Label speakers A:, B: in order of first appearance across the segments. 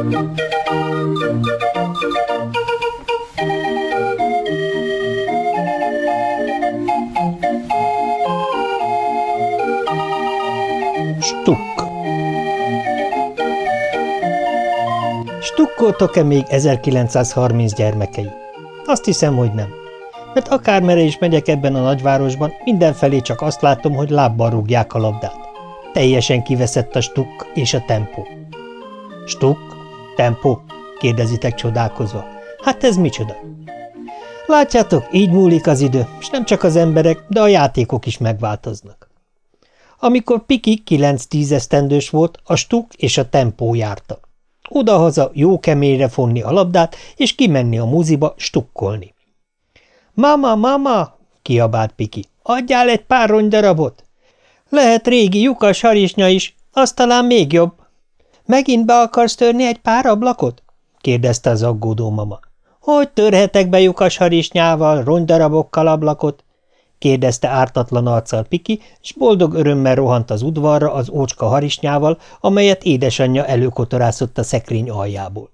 A: Stukk Stukkoltok-e még 1930 gyermekei? Azt hiszem, hogy nem. Mert akármere is megyek ebben a nagyvárosban, mindenfelé csak azt látom, hogy lábbal rúgják a labdát. Teljesen kiveszett a stukk és a tempó. Stukk? Tempó? kérdezitek csodálkozva. Hát ez micsoda? Látjátok, így múlik az idő, és nem csak az emberek, de a játékok is megváltoznak. Amikor Piki 9-10 esztendős volt, a stuk és a tempó járta. Odahaza jó keményre fonni a labdát, és kimenni a muziba stukkolni. – Mama, mama! – kiabált Piki. – Adjál egy pár rongydarabot! – Lehet régi lyukas harisnya is, az talán még jobb. – Megint be akarsz törni egy pár ablakot? – kérdezte az aggódó mama. – Hogy törhetek be lyukas harisnyával, ronydarabokkal ablakot? kérdezte ártatlan arccal Piki, és boldog örömmel rohant az udvarra az ócska harisnyával, amelyet édesanyja előkotorászott a szekrény aljából.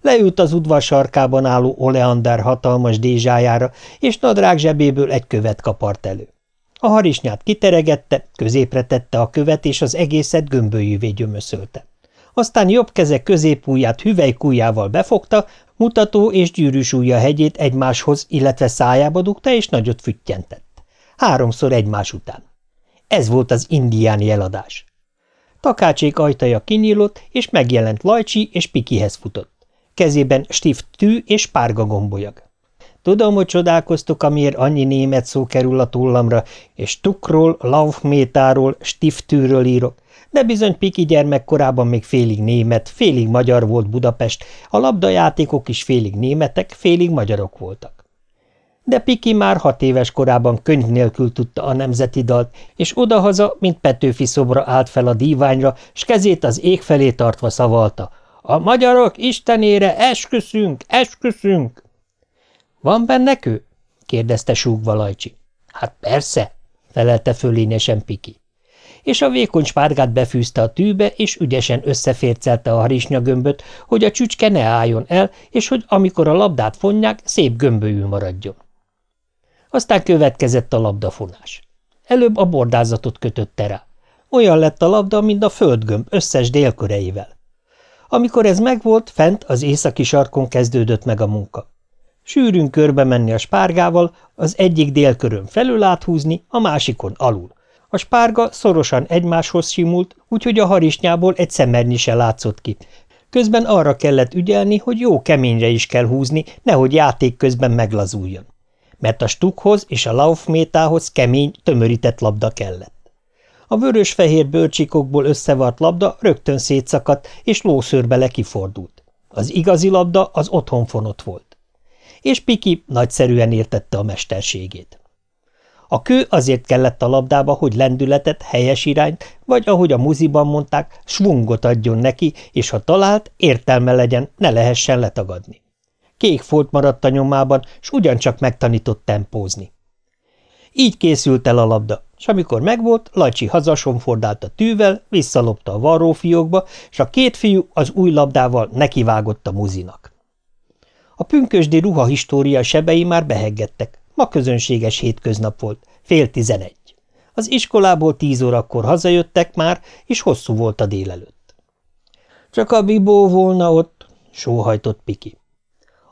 A: Leült az udvar sarkában álló Oleander hatalmas dézsájára, és nadrág zsebéből egy követ kapart elő. A harisnyát kiteregette, középre tette a követ, és az egészet gömbölyűvé gyömöszölte. Aztán jobb keze középújját hüvelykújjával befogta, Mutató és gyűrűs ujja hegyét egymáshoz, illetve szájába dugta, és nagyot füttyentett. Háromszor egymás után. Ez volt az indián jeladás. Takácsék ajtaja kinyílott, és megjelent Lajcsi, és Pikihez futott. Kezében stift tű és párga gombolyag. Tudom, hogy csodálkoztok, amiért annyi német szó kerül a tollamra, és tukról, laufmétáról, stiftűről írok, de bizony Piki gyermekkorában még félig német, félig magyar volt Budapest, a labdajátékok is félig németek, félig magyarok voltak. De Piki már hat éves korában könyv nélkül tudta a nemzeti dalt, és odahaza, mint Petőfi szobra állt fel a díványra, s kezét az ég felé tartva szavalta. A magyarok istenére esküszünk, esküszünk! Van benne kő? kérdezte súgva Lajcsi. Hát persze, felelte fölényesen Piki és a vékony spárgát befűzte a tűbe, és ügyesen összefércelte a harisnyagömböt, hogy a csücske ne álljon el, és hogy amikor a labdát fonják, szép gömbölyű maradjon. Aztán következett a labdafonás. Előbb a bordázatot kötötte rá. Olyan lett a labda, mint a földgömb összes délköreivel. Amikor ez megvolt, fent az északi sarkon kezdődött meg a munka. Sűrűn körbe menni a spárgával, az egyik délkörön felül áthúzni, a másikon alul. A spárga szorosan egymáshoz simult, úgyhogy a harisnyából egy szemernyi se látszott ki. Közben arra kellett ügyelni, hogy jó keményre is kell húzni, nehogy játék közben meglazuljon. Mert a stukhoz és a laufmétához kemény, tömörített labda kellett. A vörös-fehér bőrcsikokból összevart labda rögtön szétszakadt, és lószőrbe lekifordult. Az igazi labda az otthonfonott volt. És Piki nagyszerűen értette a mesterségét. A kő azért kellett a labdába, hogy lendületet, helyes irányt, vagy ahogy a muziban mondták, svungot adjon neki, és ha talált, értelme legyen, ne lehessen letagadni. Kék folt maradt a nyomában, s ugyancsak megtanított tempózni. Így készült el a labda, és amikor megvolt, Lajcsi hazasonfordált a tűvel, visszalopta a varrófiókba, és a két fiú az új labdával nekivágott a muzinak. A pünkösdi ruhahistória sebei már beheggettek, Ma közönséges hétköznap volt, fél tizenegy. Az iskolából tíz órakor hazajöttek már, és hosszú volt a délelőtt. Csak a bibó volna ott, sóhajtott Piki.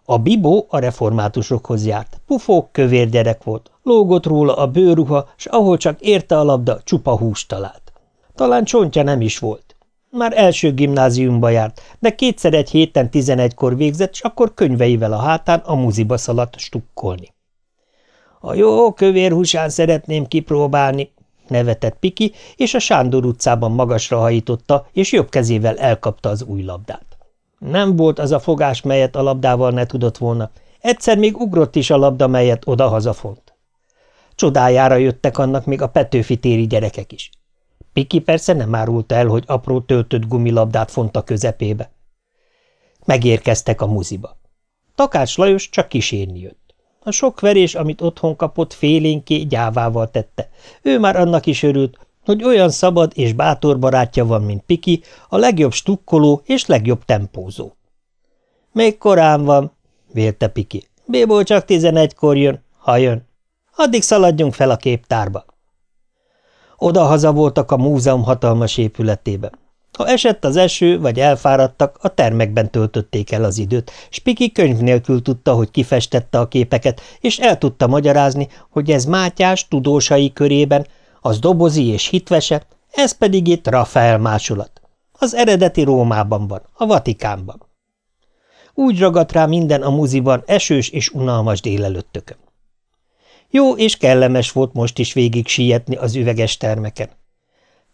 A: A bibó a reformátusokhoz járt, pufók, kövér gyerek volt, lógott róla a bőruha, s ahol csak érte a labda, csupa húst talált. Talán csontja nem is volt. Már első gimnáziumba járt, de kétszer egy héten tizenegykor végzett, s akkor könyveivel a hátán a muziba szaladt stukkolni. A jó kövér húsán szeretném kipróbálni, nevetett Piki, és a Sándor utcában magasra hajította, és jobb kezével elkapta az új labdát. Nem volt az a fogás, melyet a labdával ne tudott volna. Egyszer még ugrott is a labda, melyet oda font. Csodájára jöttek annak még a Petőfi téri gyerekek is. Piki persze nem árulta el, hogy apró töltött gumilabdát font a közepébe. Megérkeztek a muziba. Takács Lajos csak kísérni jött. A sok verés, amit otthon kapott, félénké gyávával tette. Ő már annak is örült, hogy olyan szabad és bátor barátja van, mint Piki, a legjobb stukkoló és legjobb tempózó. Még korán van, vélte Piki. Bébó csak tizenegykor jön, ha jön. Addig szaladjunk fel a képtárba. Oda-haza voltak a múzeum hatalmas épületében. Ha esett az eső, vagy elfáradtak, a termekben töltötték el az időt, s Piki könyv nélkül tudta, hogy kifestette a képeket, és el tudta magyarázni, hogy ez Mátyás tudósai körében, az dobozi és hitvese, ez pedig itt Rafael másolat. Az eredeti Rómában van, a Vatikánban. Úgy ragadt rá minden a muziban esős és unalmas délelőttökön. Jó és kellemes volt most is végig sietni az üveges termeken.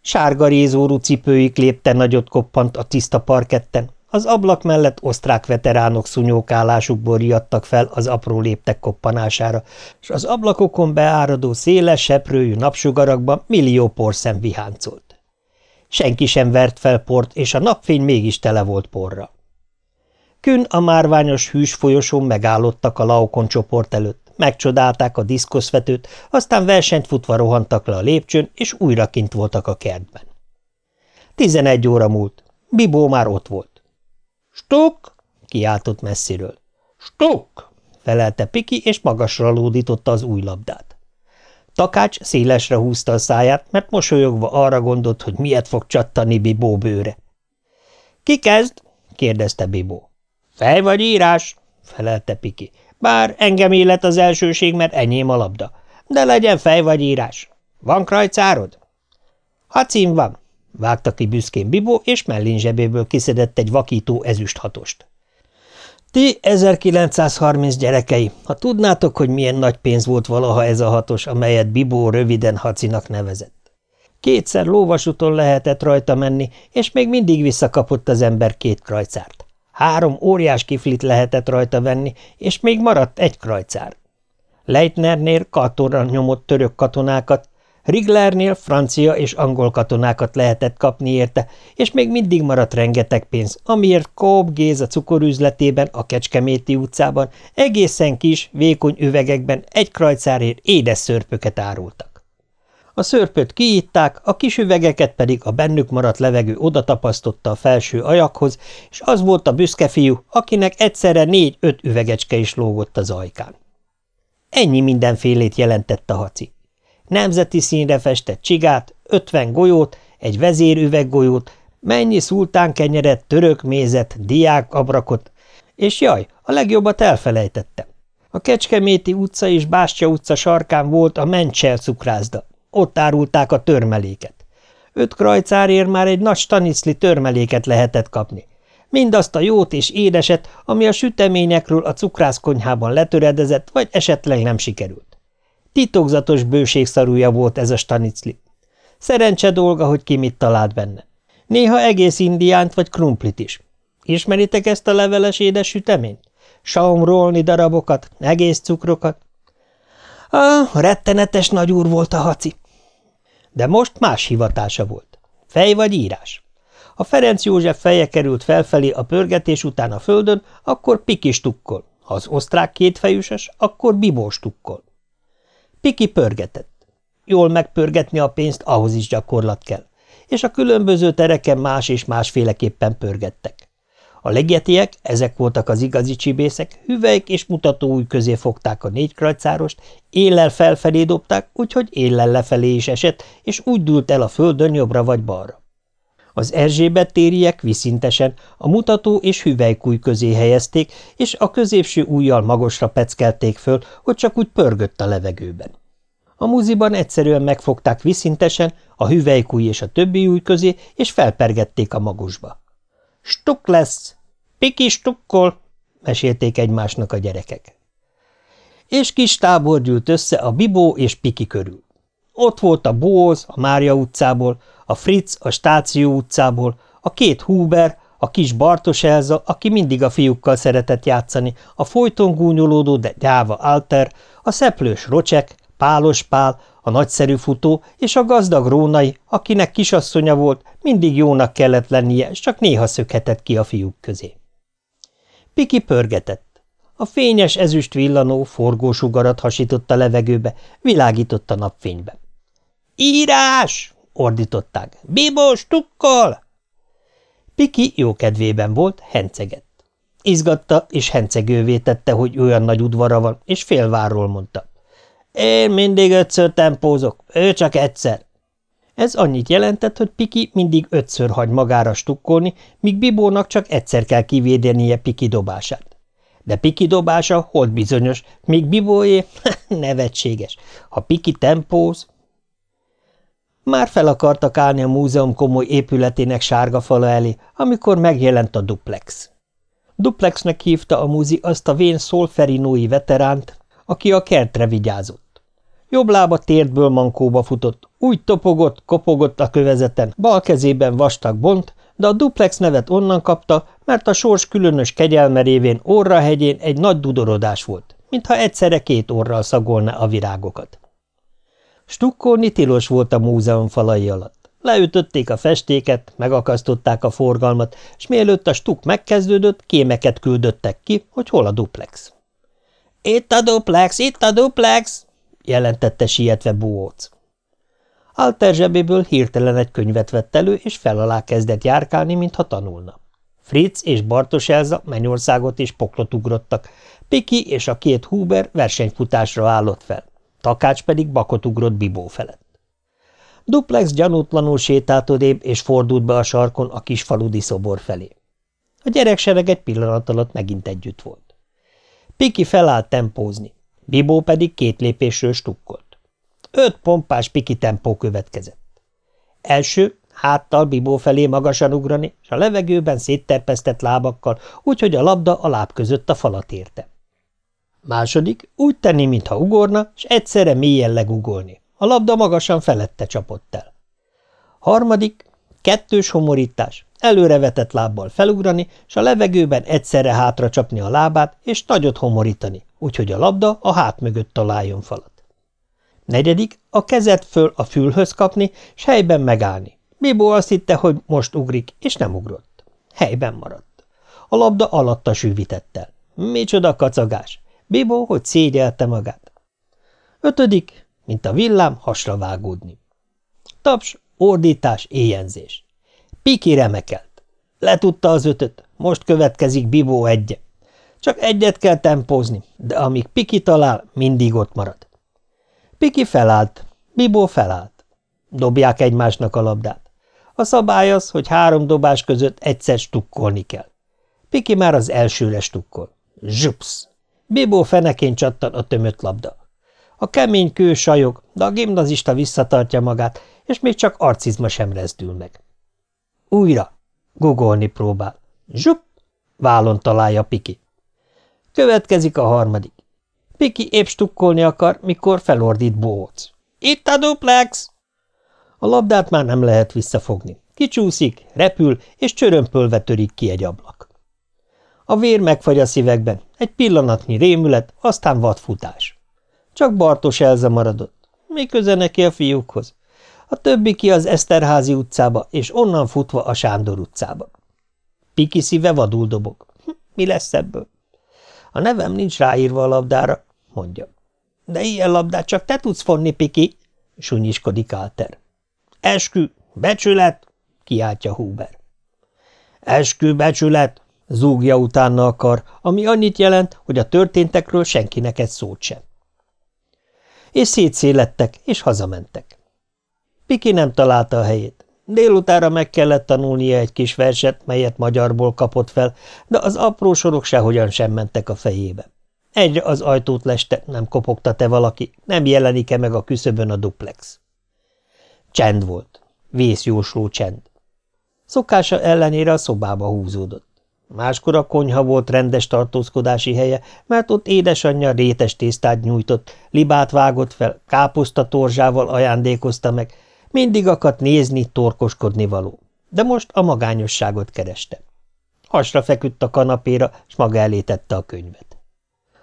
A: Sárga rézórú cipőik lépte nagyot koppant a tiszta parketten, az ablak mellett osztrák veteránok szunyókálásukból riadtak fel az apró léptek koppanására, és az ablakokon beáradó széles, seprőjű napsugarakban millió porszem viháncolt. Senki sem vert fel port, és a napfény mégis tele volt porra. Kün a márványos hűs folyosón megállottak a Laokon csoport előtt, megcsodálták a diszkoszvetőt, aztán versenyt futva rohantak le a lépcsőn, és újra kint voltak a kertben. Tizenegy óra múlt. Bibó már ott volt. – Stuk! – kiáltott messziről. – Stuk! – felelte Piki, és magasra lódította az új labdát. Takács szélesre húzta a száját, mert mosolyogva arra gondolt, hogy miért fog csattani Bibó bőre. – Ki kezd? – kérdezte Bibó. – Fej vagy írás? – felelte Piki. Bár engem illet az elsőség, mert enyém a labda. De legyen fej vagy írás. Van krajcárod? Hacim van, vágta ki büszkén Bibó, és mellén zsebéből kiszedett egy vakító ezüsthatost. Ti 1930 gyerekei, ha tudnátok, hogy milyen nagy pénz volt valaha ez a hatos, amelyet Bibó röviden hacinak nevezett. Kétszer lóvasúton lehetett rajta menni, és még mindig visszakapott az ember két krajcárt. Három óriás kiflit lehetett rajta venni, és még maradt egy krajcár. Leitnernél katonra nyomott török katonákat, Riglernél francia és angol katonákat lehetett kapni érte, és még mindig maradt rengeteg pénz, amiért Kób Géza cukorüzletében, a Kecskeméti utcában egészen kis, vékony üvegekben egy krajcárért édes szörpöket árultak. A szörpöt kiitták, a kis üvegeket pedig a bennük maradt levegő odatapasztotta a felső ajakhoz, és az volt a büszke fiú, akinek egyszerre négy-öt üvegecske is lógott az ajkán. Ennyi mindenfélét jelentett a haci. Nemzeti színre festett csigát, ötven golyót, egy vezérüveggolyót, mennyi szultán kenyeret, török mézet, diák abrakot, és jaj, a legjobbat elfelejtettem. A Kecskeméti utca és Bástya utca sarkán volt a Mencsel cukrászda, ott árulták a törmeléket. Öt krajcárért már egy nagy stanicli törmeléket lehetett kapni. Mindazt a jót és édeset, ami a süteményekről a cukrászkonyhában letöredezett, vagy esetleg nem sikerült. Titokzatos bőségszarúja volt ez a stanicli. Szerencse dolga, hogy ki mit talált benne. Néha egész indiánt vagy krumplit is. Ismeritek ezt a leveles édes süteményt? Saumrolni darabokat, egész cukrokat? Ah, rettenetes nagyúr volt a haci. De most más hivatása volt. Fej vagy írás? Ha Ferenc József feje került felfelé a pörgetés után a földön, akkor Piki stukkol. Ha az osztrák kétfejűses, akkor Bibó stukkol. Piki pörgetett. Jól megpörgetni a pénzt, ahhoz is gyakorlat kell. És a különböző tereken más és másféleképpen pörgettek. A legetiek, ezek voltak az igazi csibészek, hüvelyk és mutatóúj közé fogták a négy krajcárost, éllel felfelé dobták, úgyhogy éllel lefelé is esett, és úgy dúlt el a földön jobbra vagy balra. Az Erzsébet tériek viszintesen a mutató és hüvelykúj közé helyezték, és a középső ujjal magasra peckelték föl, hogy csak úgy pörgött a levegőben. A muziban egyszerűen megfogták viszintesen a hüvelykúj és a többi új közé, és felpergették a magusba. Stuk lesz! Piki stukkol! mesélték egymásnak a gyerekek. És kis tábor gyűlt össze a Bibó és Piki körül. Ott volt a Bóz a Mária utcából, a Fritz a Stáció utcából, a két Huber, a kis Bartos Elza, aki mindig a fiúkkal szeretett játszani, a folyton gúnyolódó, de gyáva Alter, a szeplős Rocsek, Pálos Pál, a nagyszerű futó és a gazdag Rónai, akinek kisasszonya volt, mindig jónak kellett lennie, csak néha szökhetett ki a fiúk közé. Piki pörgetett. A fényes ezüst villanó forgósugarat hasított a levegőbe, világított a napfénybe. – Írás! ordították. – Bibó, stukkol! Piki jó kedvében volt, hencegett. Izgatta és hencegővé tette, hogy olyan nagy udvara van, és félvárról mondta. Én mindig ötször tempózok, ő csak egyszer. Ez annyit jelentett, hogy Piki mindig ötször hagy magára stukkolni, míg Bibónak csak egyszer kell kivédenie Piki dobását. De Piki dobása hold bizonyos, míg Bibóé nevetséges. Ha Piki tempóz... Már fel akartak állni a múzeum komoly épületének sárga fala elé, amikor megjelent a duplex. Duplexnek hívta a múzi azt a vén szolferinói veteránt, aki a kertre vigyázott. Jobb lába térdből mankóba futott, úgy topogott, kopogott a kövezeten, bal kezében vastag bont, de a duplex nevet onnan kapta, mert a sors különös kegyelme révén hegyén egy nagy dudorodás volt, mintha egyszerre két orral szagolna a virágokat. Stukkolni tilos volt a múzeum falai alatt. Leütötték a festéket, megakasztották a forgalmat, és mielőtt a stuk megkezdődött, kémeket küldöttek ki, hogy hol a duplex. – Itt a duplex, itt a duplex! Jelentette sietve Buóc. Alter zsebéből hirtelen egy könyvet vett elő, és fel alá kezdett járkálni, mintha tanulna. Fritz és Bartos Elza mennyországot és poklot ugrottak, Piki és a két Huber versenyfutásra állott fel, Takács pedig bakot ugrott Bibó felett. Duplex gyanútlanul sétált odébb, és fordult be a sarkon a kis faludi szobor felé. A gyereksereg egy pillanat alatt megint együtt volt. Piki felállt tempózni. Bibó pedig két lépésről stukkolt. Öt pompás piki tempó következett. Első, háttal Bibó felé magasan ugrani, és a levegőben szétterpesztett lábakkal, úgyhogy a labda a láb között a falat érte. Második, úgy tenni, mintha ugorna, és egyszerre mélyen legugolni. A labda magasan felette csapott el. Harmadik, kettős homorítás, előrevetett lábbal felugrani, és a levegőben egyszerre hátra csapni a lábát, és nagyot homorítani, úgyhogy a labda a hát mögött találjon falat. Negyedik, a kezet föl a fülhöz kapni, s helyben megállni. Bibó azt hitte, hogy most ugrik, és nem ugrott. Helyben maradt. A labda alatta sűvített el. Micsoda kacagás! Bibó, hogy szégyelte magát. Ötödik, mint a villám, hasra vágódni. Taps, ordítás, éjenzés. Piki remekelt. Letudta az ötöt, most következik Bibó egye. Csak egyet kell tempózni, de amíg Piki talál, mindig ott marad. Piki felállt, Bibó felállt. Dobják egymásnak a labdát. A szabály az, hogy három dobás között egyszer stukkolni kell. Piki már az elsőre stukkol. Zsupsz! Bibó fenekén csattan a tömött labda. A kemény kő sajog, de a gimnazista visszatartja magát, és még csak arcizma sem rezdül meg. Újra! Gugolni próbál. Zsup! Vállon találja Piki. Következik a harmadik. Piki épp stukkolni akar, mikor felordít Bóc. – Itt a duplex! A labdát már nem lehet visszafogni. Kicsúszik, repül, és csörömpölve törik ki egy ablak. A vér megfagy a szívekben, egy pillanatnyi rémület, aztán vadfutás. Csak Bartos Elza maradott. Mi köze neki a fiúkhoz? A többi ki az Eszterházi utcába, és onnan futva a Sándor utcába. Piki szíve vadul dobog. Hm, mi lesz ebből? A nevem nincs ráírva a labdára, mondja. De ilyen labdát csak te tudsz fonni, Piki, sunyiskodik Alter. Eskü, becsület, kiáltja Huber. Eskü, becsület, zúgja utána akar, ami annyit jelent, hogy a történtekről senkinek egy szót sem. És szétszélettek, és hazamentek. Piki nem találta a helyét. Délutára meg kellett tanulnia egy kis verset, melyet magyarból kapott fel, de az apró sorok sehogyan sem mentek a fejébe. Egyre az ajtót leste, nem kopogta-e valaki, nem jelenik-e meg a küszöbön a duplex. Csend volt. Vészjósló csend. Szokása ellenére a szobába húzódott. Máskor a konyha volt rendes tartózkodási helye, mert ott édesanyja rétes tésztát nyújtott, libát vágott fel, káposzta torzsával ajándékozta meg, mindig akadt nézni, torkoskodni való, de most a magányosságot kereste. Hasra feküdt a kanapéra, s maga elé a könyvet.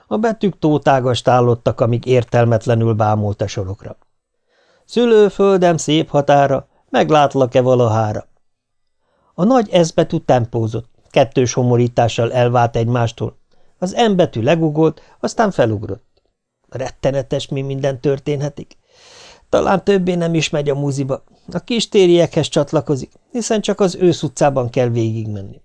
A: A betűk tótágast állottak, amíg értelmetlenül bámult a sorokra. Szülőföldem szép határa, meglátlak-e valahára? A nagy S betű tempózott, kettős homorítással elvált egymástól. Az M betű legugolt, aztán felugrott. Rettenetes, mi minden történhetik. Talán többé nem is megy a muziba. A kistériekhez csatlakozik, hiszen csak az ősz utcában kell végigmenni.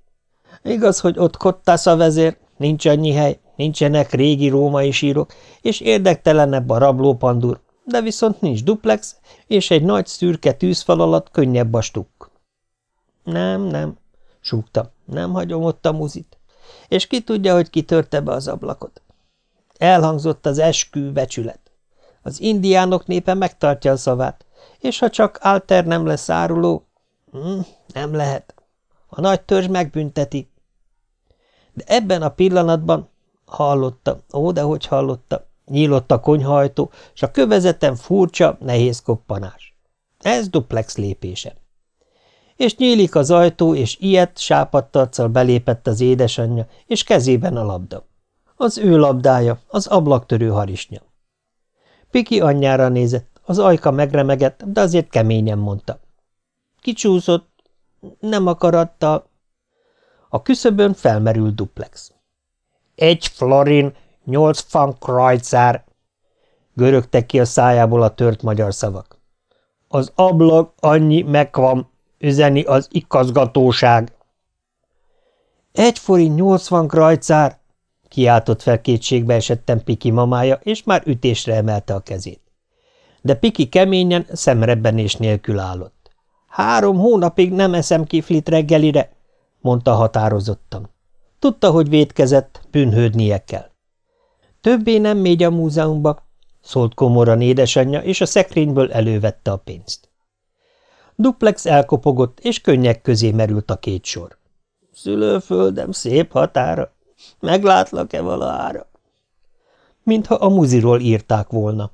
A: Igaz, hogy ott kottász a vezér, nincs annyi hely, nincsenek régi római sírok, és érdektelenebb a rablópandur, de viszont nincs duplex, és egy nagy szürke tűzfal alatt könnyebb a stukk. Nem, nem, súgta, nem hagyom ott a muzit. És ki tudja, hogy kitörte be az ablakot. Elhangzott az eskü becsület. Az indiánok népe megtartja a szavát, és ha csak Alter nem lesz áruló, hm, nem lehet. A nagy törzs megbünteti. De ebben a pillanatban hallotta, ó, de hogy hallotta, nyílott a konyhajtó, és a kövezeten furcsa, nehéz koppanás. Ez duplex lépése. És nyílik az ajtó, és ilyet sápadt arccal belépett az édesanyja, és kezében a labda. Az ő labdája, az ablaktörő harisnya. Piki anyjára nézett, az ajka megremegett, de azért keményen mondta. Kicsúszott, nem akarattal. A küszöbön felmerült duplex. Egy florin, nyolc fankrajcár, görögtek ki a szájából a tört magyar szavak. Az ablak annyi megvan, üzeni az ikazgatóság. Egy forint nyolcvan krajcár, kiáltott fel kétségbe esettem Piki mamája, és már ütésre emelte a kezét. De Piki keményen, szemrebbenés nélkül állott. Három hónapig nem eszem kiflit reggelire, mondta határozottan. Tudta, hogy védkezett, bűnhődnie kell. Többé nem mégy a múzeumba, szólt komoran édesanyja, és a szekrényből elővette a pénzt. Duplex elkopogott, és könnyek közé merült a két sor. Szülőföldem szép határa, meglátlak-e valahára? Mintha a muziról írták volna.